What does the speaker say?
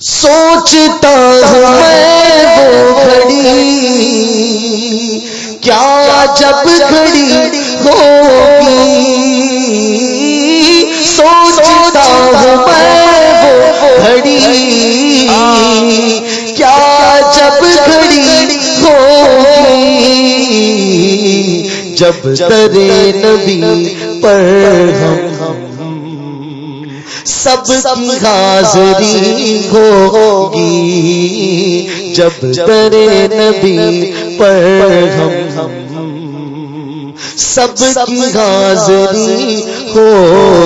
سوچتا ہوں میں وہ گھڑی۔ کیا جب گھڑی ہوگی؟ سوچتا ہوں میں وہ گھڑی۔ کیا جب گھڑی ہوگی؟ جب درے نبی پر ہم سب کی حاضری ہوگی۔ جب درے نبی پر ہم سب کی حاضری ہوگی۔